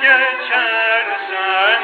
geçersen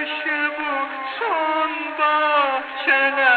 karşı bu son bahçeler